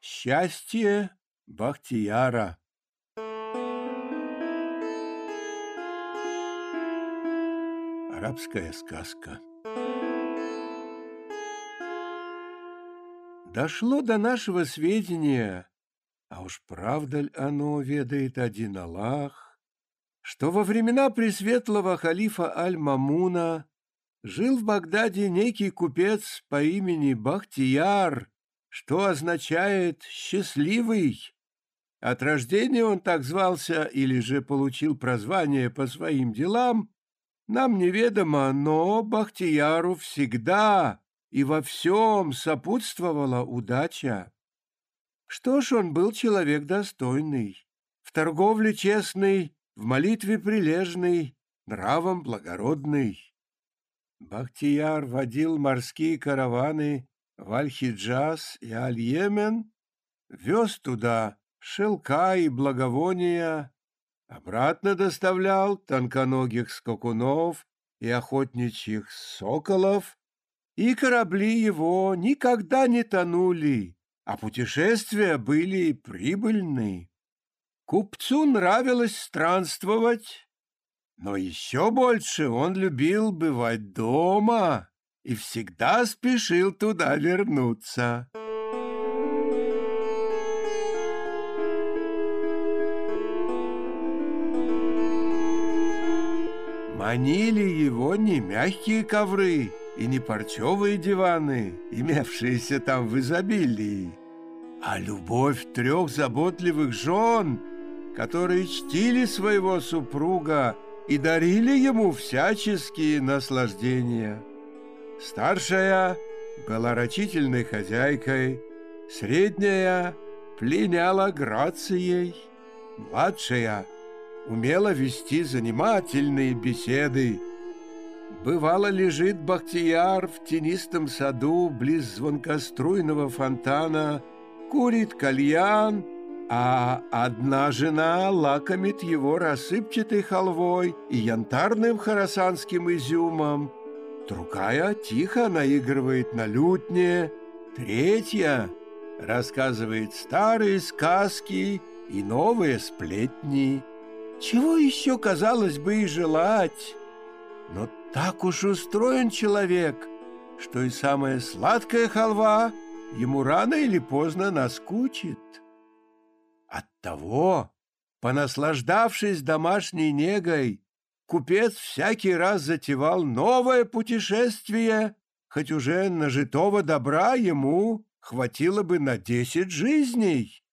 Счастье Бахтияра. Арабская сказка. Дошло до нашего сведения, а уж правда ли оно ведает один Аллах, что во времена пресветлого халифа Аль-Мамуна жил в Багдаде некий купец по имени Бахтияр, что означает «счастливый». От рождения он так звался или же получил прозвание по своим делам, нам неведомо, но Бахтияру всегда и во всем сопутствовала удача. Что ж, он был человек достойный, в торговле честный, в молитве прилежный, нравом благородный. Бахтияр водил морские караваны в Аль-Хиджаз и Аль-Йемен, вез туда шелка и благовония, обратно доставлял тонконогих скакунов и охотничьих соколов, и корабли его никогда не тонули, а путешествия были прибыльны. Купцу нравилось странствовать, но еще больше он любил бывать дома и всегда спешил туда вернуться. Манили его не мягкие ковры и не парчевые диваны, имевшиеся там в изобилии, а любовь трех заботливых жен, которые чтили своего супруга и дарили ему всяческие наслаждения. Старшая была рачительной хозяйкой, средняя пленяла грацией, младшая умела вести занимательные беседы. Бывало лежит Бахтияр в тенистом саду близ звонкоструйного фонтана, курит кальян, а одна жена лакомит его рассыпчатой халвой и янтарным хоросанским изюмом, другая тихо наигрывает на лютне, третья рассказывает старые сказки и новые сплетни. Чего еще, казалось бы, и желать? Но так уж устроен человек, что и самая сладкая халва ему рано или поздно наскучит. Оттого, понаслаждавшись домашней негой, купец всякий раз затевал новое путешествие, хоть уже нажитого добра ему хватило бы на десять жизней.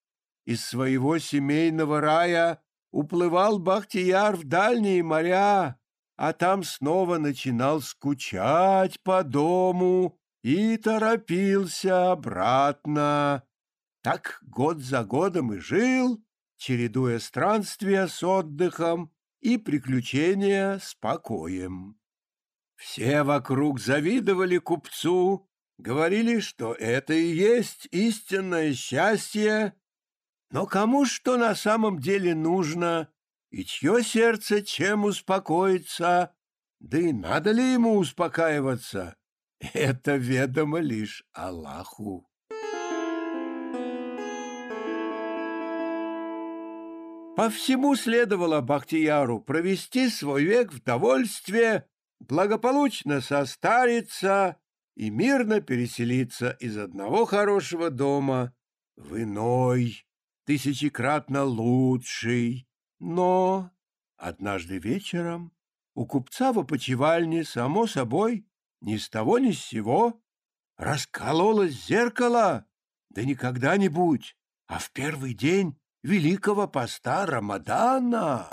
Из своего семейного рая уплывал Бахтияр в дальние моря, а там снова начинал скучать по дому и торопился обратно. Так год за годом и жил, чередуя странствия с отдыхом и приключения с покоем. Все вокруг завидовали купцу, говорили, что это и есть истинное счастье, но кому что на самом деле нужно, и чье сердце чем успокоится, да и надо ли ему успокаиваться, это ведомо лишь Аллаху. По всему следовало Бахтияру провести свой век в довольстве, благополучно состариться и мирно переселиться из одного хорошего дома в иной тысячекратно лучший. Но однажды вечером у купца в опочивальне, само собой, ни с того ни с сего, раскололось зеркало, да не когда-нибудь, а в первый день Великого Поста Рамадана.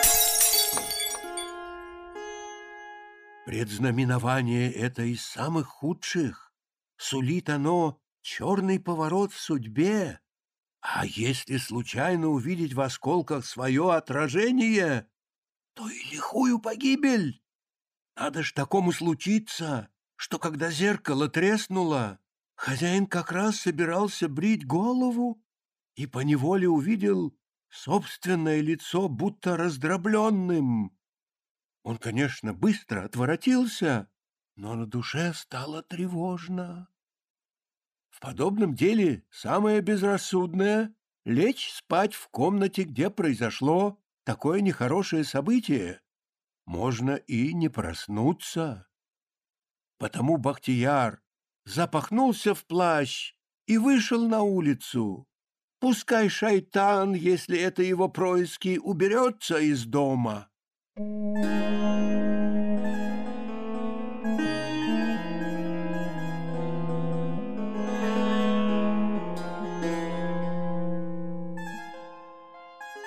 Предзнаменование это из самых худших. Сулит оно черный поворот в судьбе, а если случайно увидеть в осколках свое отражение, то и лихую погибель. Надо ж такому случиться, что когда зеркало треснуло, хозяин как раз собирался брить голову и поневоле увидел собственное лицо будто раздробленным. Он, конечно, быстро отворотился, но на душе стало тревожно. В подобном деле самое безрассудное — лечь спать в комнате, где произошло такое нехорошее событие. Можно и не проснуться. Потому Бахтияр запахнулся в плащ и вышел на улицу. Пускай шайтан, если это его происки, уберется из дома.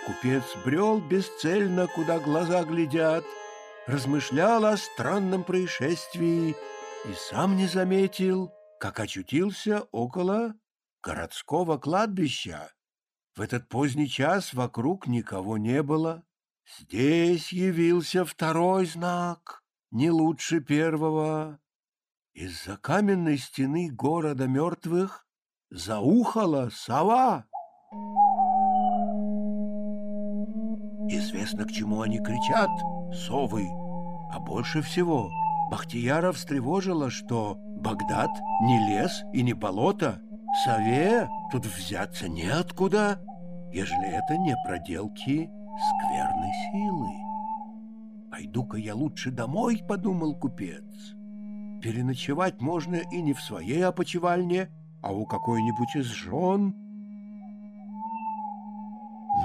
Купец брел бесцельно, куда глаза глядят, размышлял о странном происшествии и сам не заметил, как очутился около городского кладбища. В этот поздний час вокруг никого не было. Здесь явился второй знак, не лучше первого. Из-за каменной стены города мертвых заухала сова. Известно, к чему они кричат, совы. А больше всего Бахтияра встревожило, что Багдад не лес и не болото. Сове тут взяться неоткуда, ежели это не проделки скверной силы. «Пойду-ка я лучше домой», — подумал купец. «Переночевать можно и не в своей опочивальне, а у какой-нибудь из жен».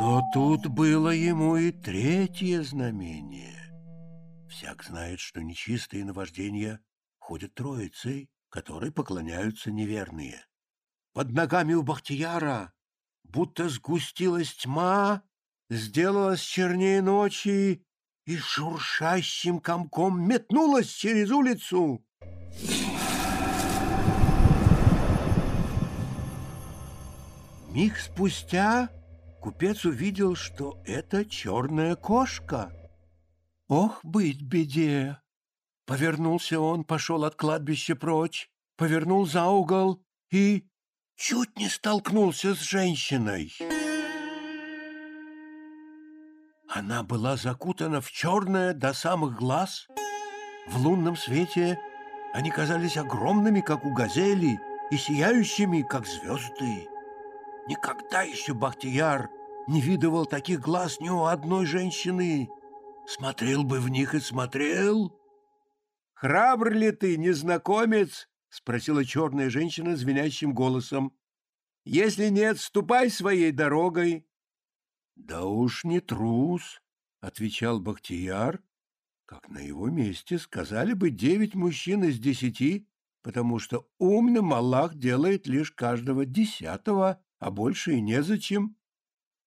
Но тут было ему и третье знамение. Всяк знает, что нечистые наваждения ходят троицей, которой поклоняются неверные. Под ногами у Бахтияра будто сгустилась тьма, сделалась чернее ночи и шуршащим комком метнулась через улицу. Миг спустя купец увидел, что это черная кошка. Ох, быть беде! Повернулся он, пошел от кладбища прочь, повернул за угол и чуть не столкнулся с женщиной. Она была закутана в черное до самых глаз. В лунном свете они казались огромными, как у газели, и сияющими, как звезды. Никогда еще Бахтияр не видывал таких глаз ни у одной женщины. Смотрел бы в них и смотрел. «Храбр ли ты, незнакомец?» — спросила черная женщина звенящим голосом. «Если нет, ступай своей дорогой». «Да уж не трус», — отвечал Бахтияр, как на его месте сказали бы девять мужчин из десяти, потому что умным Аллах делает лишь каждого десятого а больше и незачем.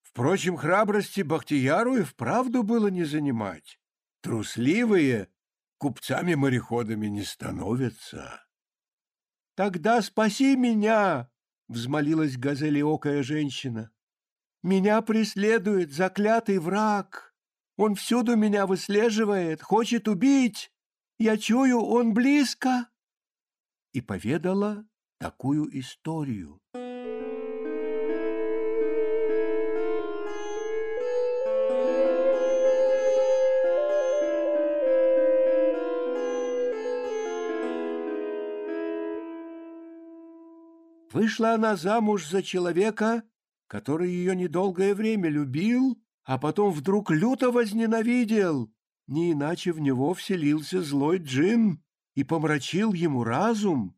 Впрочем, храбрости Бахтияру и вправду было не занимать. Трусливые купцами-мореходами не становятся. — Тогда спаси меня! — взмолилась газелеокая женщина. — Меня преследует заклятый враг. Он всюду меня выслеживает, хочет убить. Я чую, он близко. И поведала такую историю. Вышла она замуж за человека, который ее недолгое время любил, а потом вдруг люто возненавидел. Не иначе в него вселился злой джин и помрачил ему разум.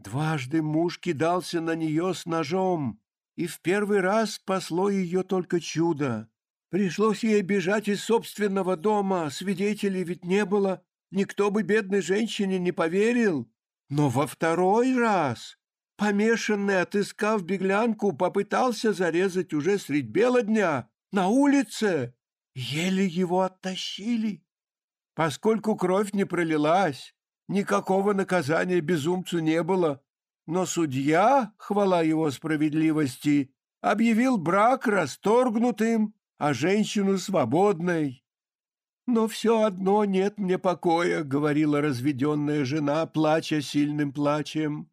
Дважды муж кидался на нее с ножом, и в первый раз спасло ее только чудо. Пришлось ей бежать из собственного дома, свидетелей ведь не было, никто бы бедной женщине не поверил. Но во второй раз Помешанный, отыскав беглянку, попытался зарезать уже средь бела дня на улице. Еле его оттащили. Поскольку кровь не пролилась, никакого наказания безумцу не было. Но судья, хвала его справедливости, объявил брак расторгнутым, а женщину свободной. «Но все одно нет мне покоя», — говорила разведенная жена, плача сильным плачем.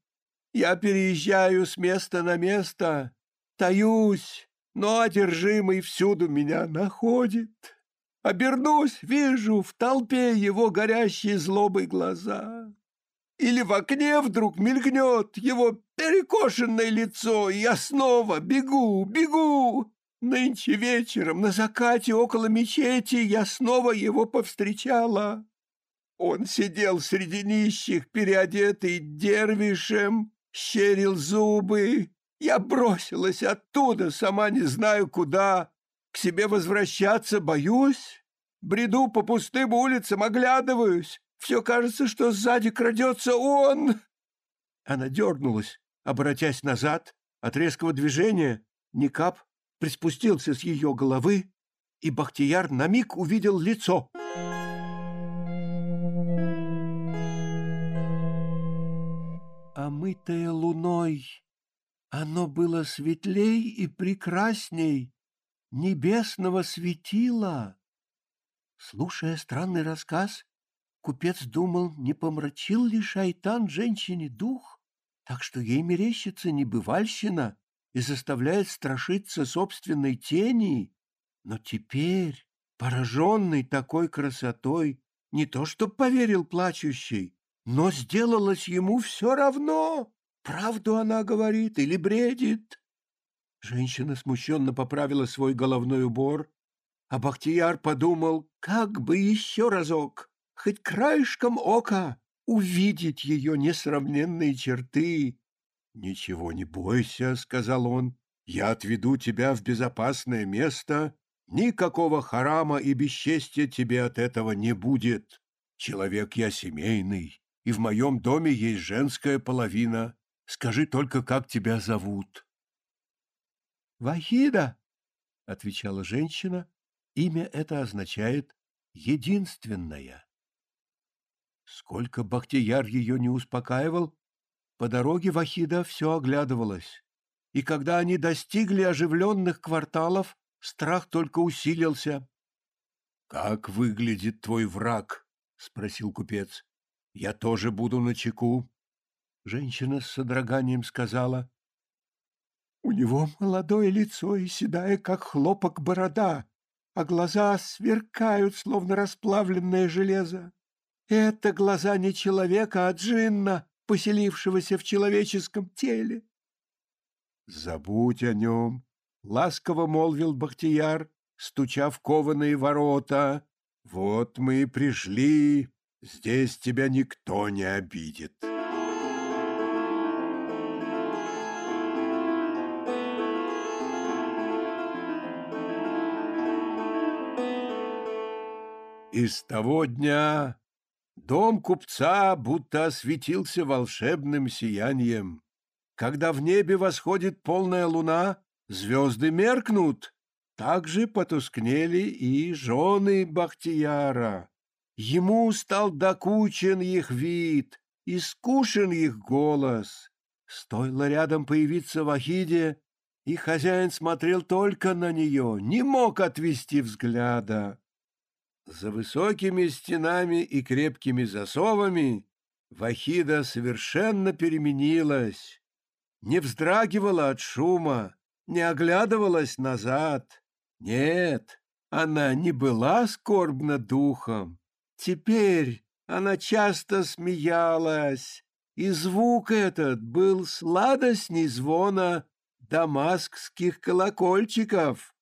Я переезжаю с места на место, таюсь, но одержимый всюду меня находит. Обернусь, вижу в толпе его горящие злобой глаза. или в окне вдруг мелькнет его перекошенное лицо, и я снова бегу, бегу. Нынче вечером на закате около мечети я снова его повстречала. Он сидел среди нищих, переодетый дервишем, щерил зубы. Я бросилась оттуда, сама не знаю куда. К себе возвращаться боюсь. Бреду по пустым улицам, оглядываюсь. Все кажется, что сзади крадется он. Она дернулась, обратясь назад. От резкого движения Никап приспустился с ее головы, и Бахтияр на миг увидел лицо. Омытое луной, оно было светлей и прекрасней небесного светила. Слушая странный рассказ, купец думал, не помрачил ли шайтан женщине дух, так что ей мерещится небывальщина и заставляет страшиться собственной тени. Но теперь, пораженный такой красотой, не то что поверил плачущей, но сделалось ему все равно, правду она говорит или бредит. Женщина смущенно поправила свой головной убор, а Бахтияр подумал, как бы еще разок, хоть краешком ока, увидеть ее несравненные черты. «Ничего не бойся», — сказал он, — «я отведу тебя в безопасное место. Никакого харама и бесчестия тебе от этого не будет. Человек я семейный, и в моем доме есть женская половина. Скажи только, как тебя зовут». «Вахида», — отвечала женщина, — имя это означает «единственная». Сколько Бахтияр ее не успокаивал, по дороге Вахида все оглядывалась, и когда они достигли оживленных кварталов, страх только усилился. — Как выглядит твой враг? — спросил купец. — Я тоже буду на чеку. Женщина с содроганием сказала. — У него молодое лицо и седая, как хлопок, борода, а глаза сверкают, словно расплавленное железо. Это глаза не человека, а джинна, поселившегося в человеческом теле. «Забудь о нем», — ласково молвил Бахтияр, стуча в кованые ворота. «Вот мы и пришли, здесь тебя никто не обидит». И с того дня Дом купца будто осветился волшебным сиянием. Когда в небе восходит полная луна, звезды меркнут. Так же потускнели и жены Бахтияра. Ему стал докучен их вид, и скушен их голос. Стоило рядом появиться Вахиде, и хозяин смотрел только на нее, не мог отвести взгляда. За высокими стенами и крепкими засовами Вахида совершенно переменилась, не вздрагивала от шума, не оглядывалась назад. Нет, она не была скорбна духом. Теперь она часто смеялась, и звук этот был сладостней звона дамаскских колокольчиков.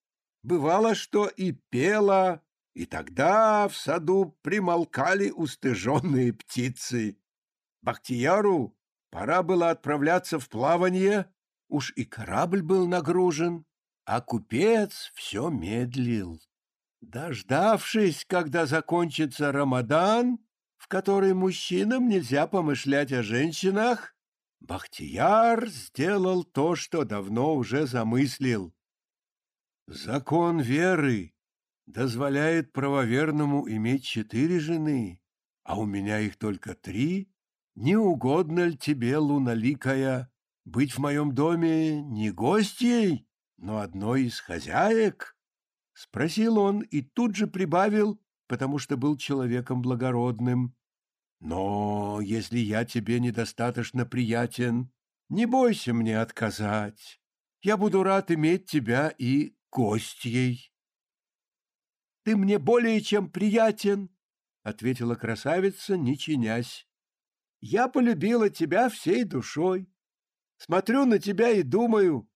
Бывало, что и пела, и тогда в саду примолкали устыженные птицы. Бахтияру пора было отправляться в плавание, уж и корабль был нагружен, а купец все медлил. Дождавшись, когда закончится Рамадан, в который мужчинам нельзя помышлять о женщинах, Бахтияр сделал то, что давно уже замыслил. Закон веры дозволяет правоверному иметь четыре жены, а у меня их только три, не угодно ли тебе, луналикая, быть в моем доме не гостьей, но одной из хозяек? Спросил он и тут же прибавил, потому что был человеком благородным. Но если я тебе недостаточно приятен, не бойся мне отказать. Я буду рад иметь тебя и гостьей. Ты мне более чем приятен, — ответила красавица, не чинясь. я полюбила тебя всей душой. Смотрю на тебя и думаю,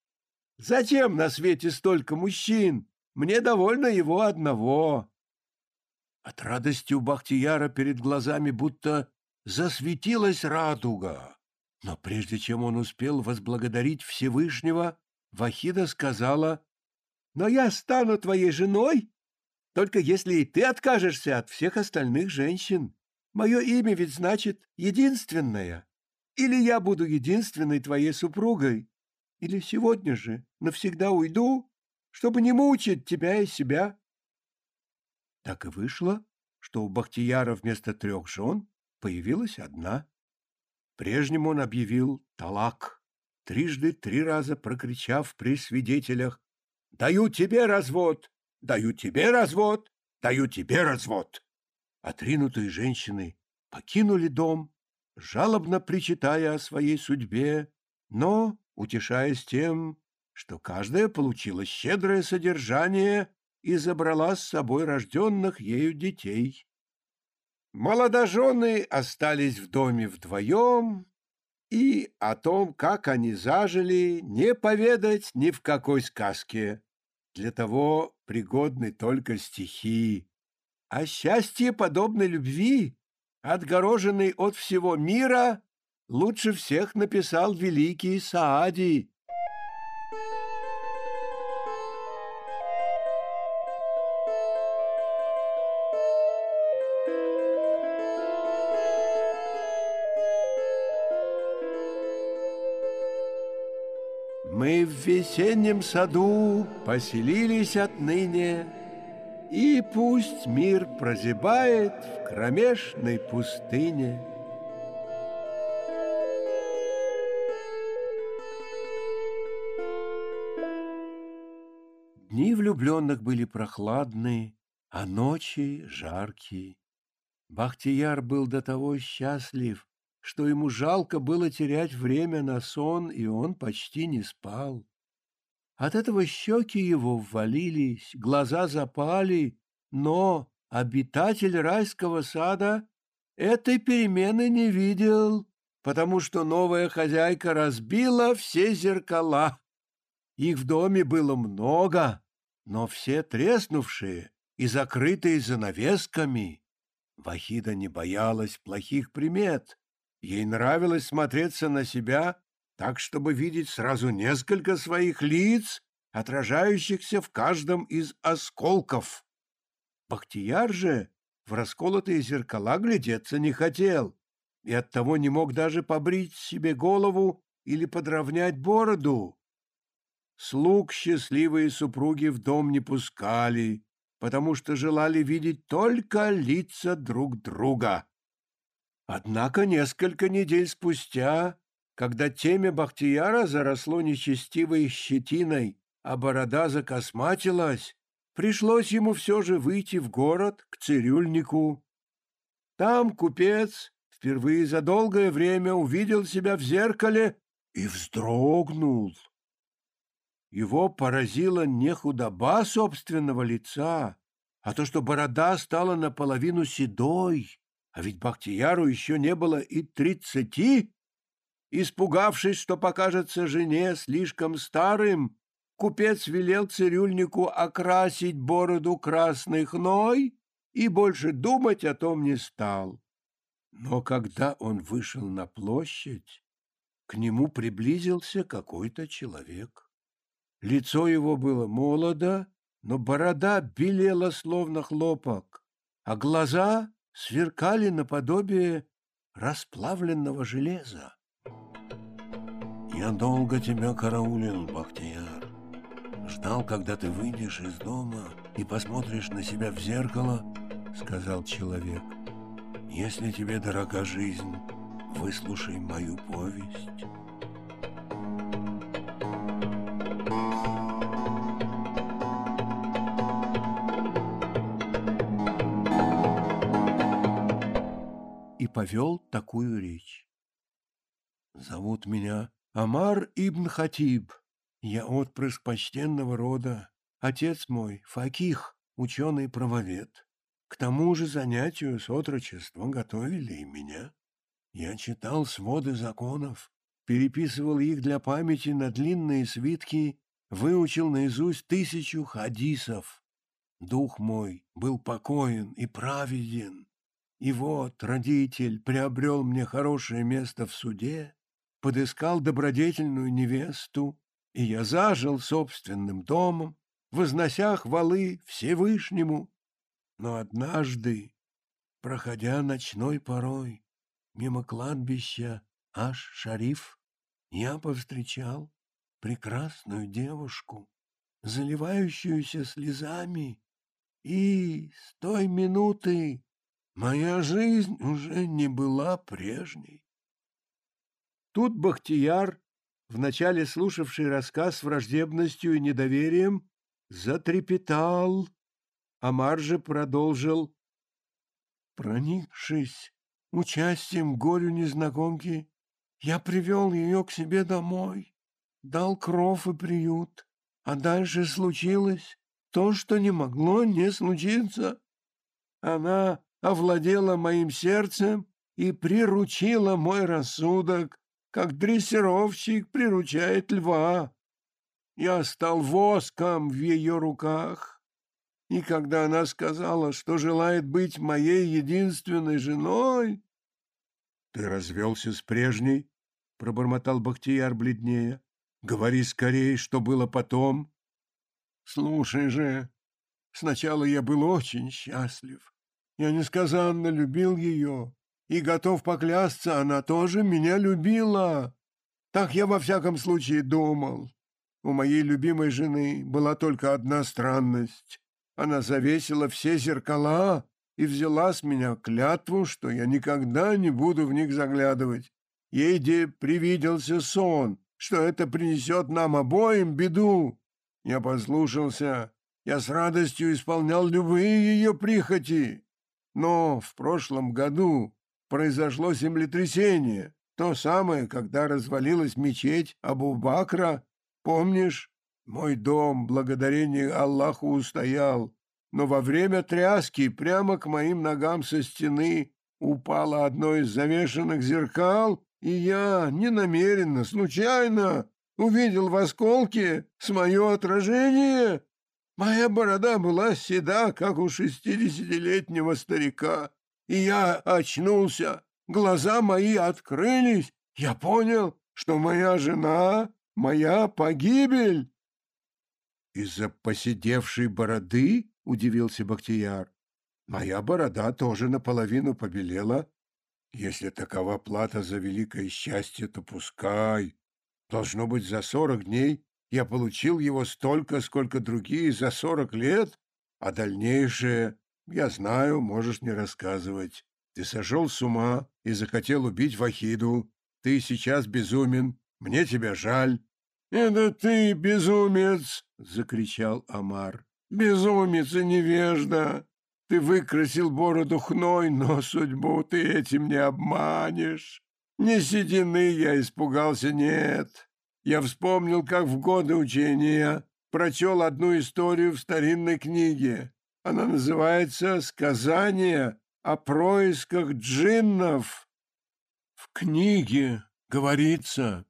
зачем на свете столько мужчин? Мне довольно его одного. От радости у Бахтияра перед глазами будто засветилась радуга. Но прежде чем он успел возблагодарить Всевышнего, Вахида сказала, «Но я стану твоей женой, только если и ты откажешься от всех остальных женщин. Мое имя ведь значит «единственная». Или я буду единственной твоей супругой, или сегодня же навсегда уйду, чтобы не мучить тебя и себя. Так и вышло, что у Бахтияра вместо трех жен появилась одна. Прежним он объявил талак, трижды три раза прокричав при свидетелях «Даю тебе развод! Даю тебе развод! Даю тебе развод!» Отринутые женщины покинули дом, жалобно причитая о своей судьбе, но утешаясь тем, что каждая получила щедрое содержание и забрала с собой рожденных ею детей. Молодожены остались в доме вдвоем, и о том, как они зажили, не поведать ни в какой сказке. Для того пригодны только стихи. А счастье подобной любви, отгороженной от всего мира, лучше всех написал великий Саади. Мы в весеннем саду поселились отныне, И пусть мир прозябает в кромешной пустыне. Дни влюбленных были прохладные, а ночи жаркие. Бахтияр был до того счастлив, что ему жалко было терять время на сон, и он почти не спал. От этого щеки его ввалились, глаза запали, но обитатель райского сада этой перемены не видел, потому что новая хозяйка разбила все зеркала. Их в доме было много, но все треснувшие и закрытые занавесками. Вахида не боялась плохих примет, Ей нравилось смотреться на себя так, чтобы видеть сразу несколько своих лиц, отражающихся в каждом из осколков. Бахтияр же в расколотые зеркала глядеться не хотел и оттого не мог даже побрить себе голову или подровнять бороду. Слуг счастливые супруги в дом не пускали, потому что желали видеть только лица друг друга. Однако несколько недель спустя, когда темя Бахтияра заросло нечестивой щетиной, а борода закосматилась, пришлось ему все же выйти в город к цирюльнику. Там купец впервые за долгое время увидел себя в зеркале и вздрогнул. Его поразила не худоба собственного лица, а то, что борода стала наполовину седой, а ведь Бахтияру еще не было и тридцати. Испугавшись, что покажется жене слишком старым, купец велел цирюльнику окрасить бороду красной хной и больше думать о том не стал. Но когда он вышел на площадь, к нему приблизился какой-то человек. Лицо его было молодо, но борода белела, словно хлопок, а глаза сверкали наподобие расплавленного железа. Я долго тебя караулил, Бахтияр. Ждал, когда ты выйдешь из дома и посмотришь на себя в зеркало, сказал человек. Если тебе дорога жизнь, выслушай мою повесть. Повел такую речь. «Зовут меня Амар ибн Хатиб. Я отпрыск почтенного рода. Отец мой — Факих, ученый-правовед. К тому же занятию с отрочеством готовили и меня. Я читал своды законов, переписывал их для памяти на длинные свитки, выучил наизусть тысячу хадисов. Дух мой был покоен и праведен. И вот родитель приобрел мне хорошее место в суде, подыскал добродетельную невесту, и я зажил собственным домом, вознося хвалы Всевышнему. Но однажды, проходя ночной порой мимо кладбища Аш-Шариф, я повстречал прекрасную девушку, заливающуюся слезами, и с той минуты моя жизнь уже не была прежней. Тут Бахтияр, вначале слушавший рассказ враждебностью и недоверием, затрепетал. Амар же продолжил. Проникшись участием горю незнакомки, я привел ее к себе домой, дал кров и приют, а дальше случилось то, что не могло не случиться. Она овладела моим сердцем и приручила мой рассудок, как дрессировщик приручает льва. Я стал воском в ее руках. И когда она сказала, что желает быть моей единственной женой... — Ты развелся с прежней? — пробормотал Бахтияр бледнее. — Говори скорее, что было потом. — Слушай же, сначала я был очень счастлив. Я несказанно любил ее, и готов поклясться, она тоже меня любила. Так я во всяком случае думал. У моей любимой жены была только одна странность. Она завесила все зеркала и взяла с меня клятву, что я никогда не буду в них заглядывать. Ей де привиделся сон, что это принесет нам обоим беду. Я послушался, я с радостью исполнял любые ее прихоти. Но в прошлом году произошло землетрясение, то самое, когда развалилась мечеть Абу-Бакра Помнишь, мой дом, благодарение Аллаху, устоял, но во время тряски прямо к моим ногам со стены упало одно из завешенных зеркал, и я ненамеренно, случайно увидел в осколке свое отражение. Моя борода была седа, как у шестидесятилетнего старика, и я очнулся, глаза мои открылись, я понял, что моя жена моя погибель!» «Из-за посидевшей бороды?» — удивился Бахтияр. «Моя борода тоже наполовину побелела. Если такова плата за великое счастье, то пускай. Должно быть, за сорок дней я получил его столько, сколько другие за сорок лет, а дальнейшее, я знаю, можешь не рассказывать. Ты сошел с ума и захотел убить Вахиду. Ты сейчас безумен, мне тебя жаль, «Это ты, безумец!» — закричал Амар. «Безумец и невежда! Ты выкрасил бороду хной, но судьбу ты этим не обманешь. Не седины я испугался, нет. Я вспомнил, как в годы учения прочел одну историю в старинной книге. Она называется «Сказание о происках джиннов». В книге говорится,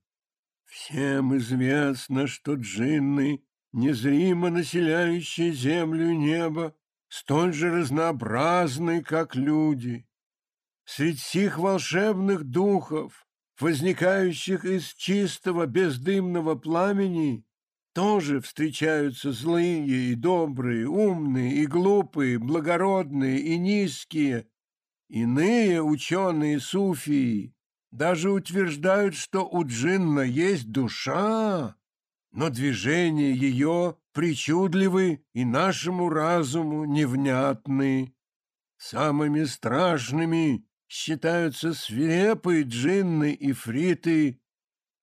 Всем известно, что джинны, незримо населяющие землю и небо, столь же разнообразны, как люди. Среди всех волшебных духов, возникающих из чистого бездымного пламени, тоже встречаются злые и добрые, умные и глупые, благородные и низкие. Иные ученые суфии даже утверждают, что у джинна есть душа, но движения ее причудливы и нашему разуму невнятны. Самыми страшными считаются свирепые джинны и фриты,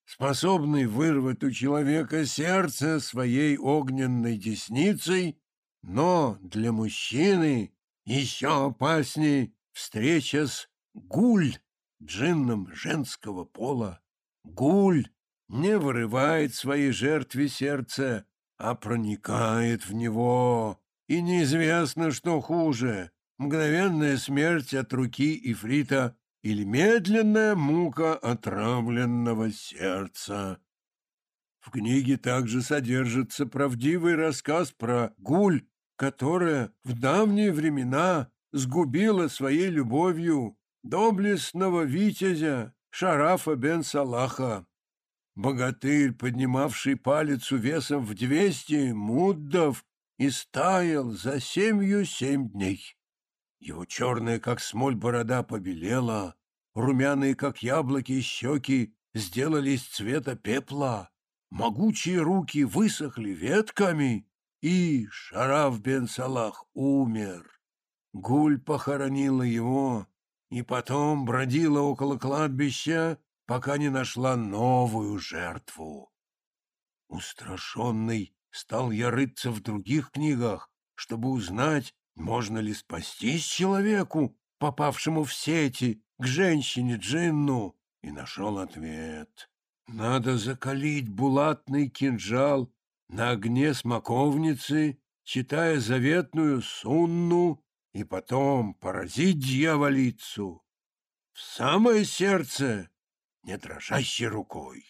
способные вырвать у человека сердце своей огненной десницей, но для мужчины еще опасней встреча с гуль джинном женского пола, гуль не вырывает своей жертве сердце, а проникает в него, и неизвестно, что хуже — мгновенная смерть от руки Ифрита или медленная мука отравленного сердца. В книге также содержится правдивый рассказ про гуль, которая в давние времена сгубила своей любовью доблестного витязя Шарафа бен Салаха. Богатырь, поднимавший палицу весом в двести муддов, и стаял за семью семь дней. Его черная, как смоль, борода побелела, румяные, как яблоки, щеки сделались цвета пепла, могучие руки высохли ветками, и Шараф бен Салах умер. Гуль похоронила его и потом бродила около кладбища, пока не нашла новую жертву. Устрашенный стал я рыться в других книгах, чтобы узнать, можно ли спастись человеку, попавшему в сети, к женщине Джинну, и нашел ответ. Надо закалить булатный кинжал на огне смоковницы, читая заветную сунну, и потом поразить дьяволицу в самое сердце, не дрожащей рукой.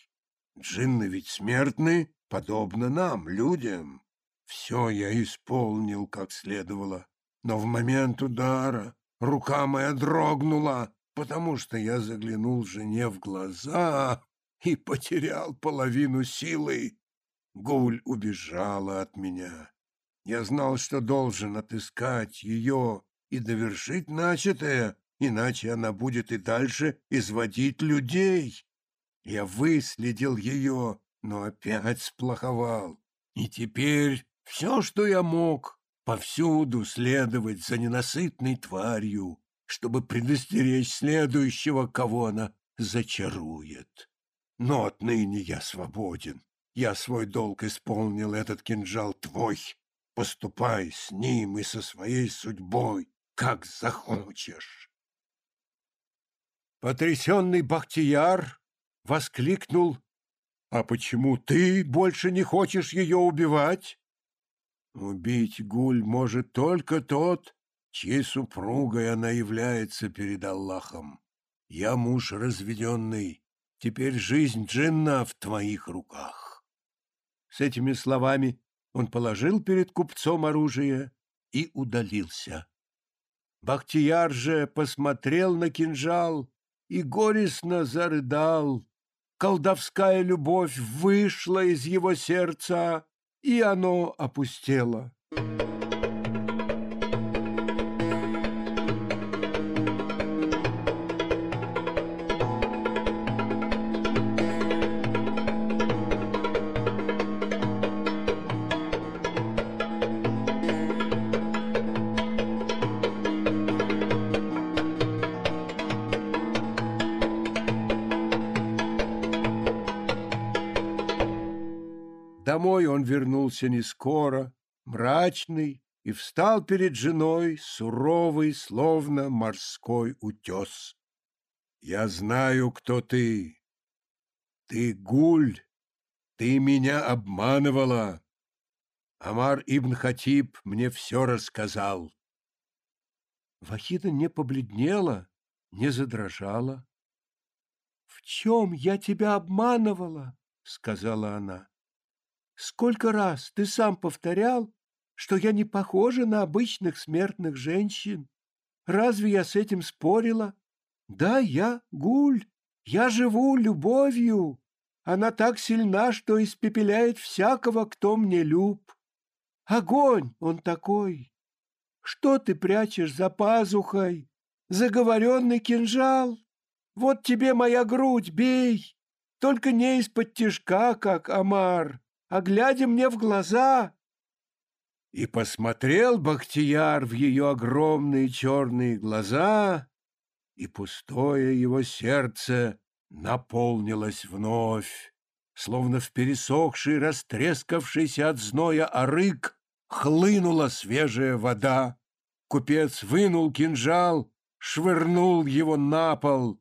Джинны ведь смертны, подобно нам, людям. Все я исполнил, как следовало, но в момент удара рука моя дрогнула, потому что я заглянул жене в глаза и потерял половину силы. Гуль убежала от меня. Я знал, что должен отыскать ее и довершить начатое, иначе она будет и дальше изводить людей. Я выследил ее, но опять сплоховал. И теперь все, что я мог, повсюду следовать за ненасытной тварью, чтобы предостеречь следующего, кого она зачарует. Но отныне я свободен. Я свой долг исполнил, этот кинжал твой. Поступай с ним и со своей судьбой, как захочешь. Потрясенный Бахтияр воскликнул, «А почему ты больше не хочешь ее убивать?» «Убить Гуль может только тот, чьей супругой она является перед Аллахом. Я муж разведенный, теперь жизнь Джинна в твоих руках». С этими словами он положил перед купцом оружие и удалился. Бахтияр же посмотрел на кинжал и горестно зарыдал. Колдовская любовь вышла из его сердца, и оно опустело. Домой он вернулся не скоро, мрачный, и встал перед женой, суровый, словно морской утес. «Я знаю, кто ты. Ты гуль, ты меня обманывала. Амар ибн Хатиб мне все рассказал». Вахида не побледнела, не задрожала. «В чем я тебя обманывала?» — сказала она. Сколько раз ты сам повторял, что я не похожа на обычных смертных женщин? Разве я с этим спорила? Да, я гуль, я живу любовью. Она так сильна, что испепеляет всякого, кто мне люб. Огонь он такой. Что ты прячешь за пазухой? Заговоренный кинжал? Вот тебе моя грудь, бей. Только не из-под тишка, как Амар а глядя мне в глаза. И посмотрел Бахтияр в ее огромные черные глаза, и пустое его сердце наполнилось вновь, словно в пересохший, растрескавшийся от зноя арык хлынула свежая вода. Купец вынул кинжал, швырнул его на пол.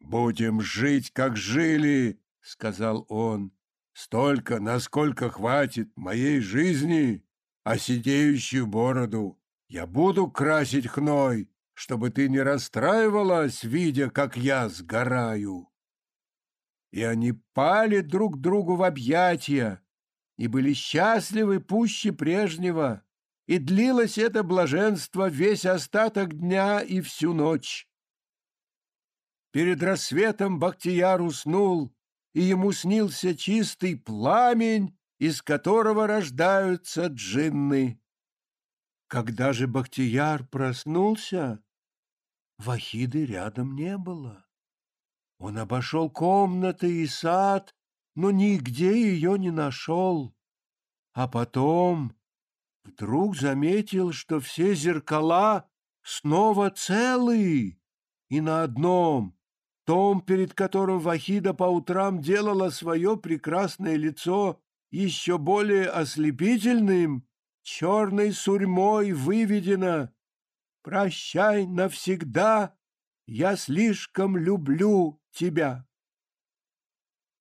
«Будем жить, как жили», — сказал он столько, насколько хватит моей жизни, а сидеющую бороду я буду красить хной, чтобы ты не расстраивалась, видя, как я сгораю. И они пали друг другу в объятия и были счастливы пуще прежнего, и длилось это блаженство весь остаток дня и всю ночь. Перед рассветом Бахтияр уснул, и ему снился чистый пламень, из которого рождаются джинны. Когда же Бахтияр проснулся, Вахиды рядом не было. Он обошел комнаты и сад, но нигде ее не нашел. А потом вдруг заметил, что все зеркала снова целы, и на одном том, перед которым Вахида по утрам делала свое прекрасное лицо еще более ослепительным, черной сурьмой выведено «Прощай навсегда, я слишком люблю тебя».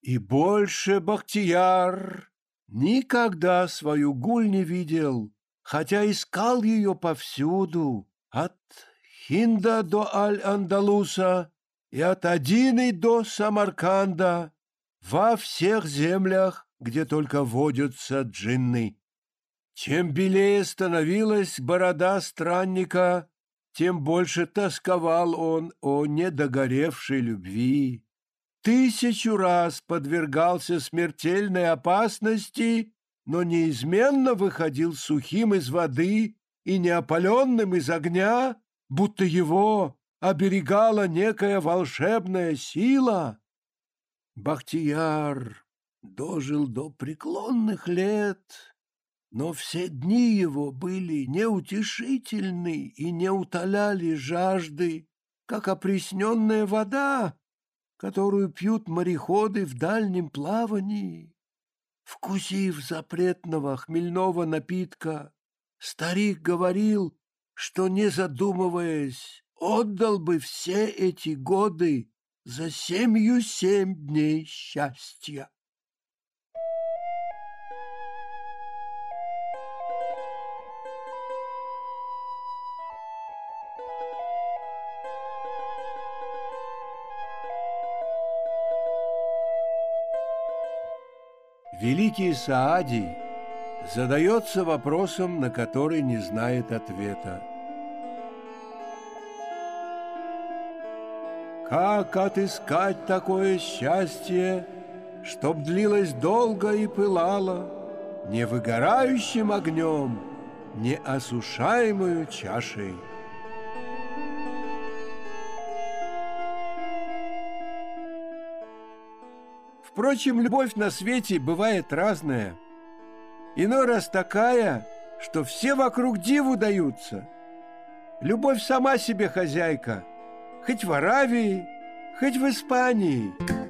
И больше Бахтияр никогда свою гуль не видел, хотя искал ее повсюду, от Хинда до Аль-Андалуса, и от Адины до Самарканда, во всех землях, где только водятся джинны. Чем белее становилась борода странника, тем больше тосковал он о недогоревшей любви. Тысячу раз подвергался смертельной опасности, но неизменно выходил сухим из воды и неопаленным из огня, будто его оберегала некая волшебная сила. Бахтияр дожил до преклонных лет, но все дни его были неутешительны и не утоляли жажды, как опресненная вода, которую пьют мореходы в дальнем плавании. Вкусив запретного хмельного напитка, старик говорил, что, не задумываясь, отдал бы все эти годы за семью семь дней счастья. Великий Саади задается вопросом, на который не знает ответа. Как отыскать такое счастье, чтоб длилось долго и пылало, не выгорающим огнем, не осушаемую чашей? Впрочем, любовь на свете бывает разная. Иной раз такая, что все вокруг диву даются. Любовь сама себе хозяйка – хоть в Аравии, хоть в Испании.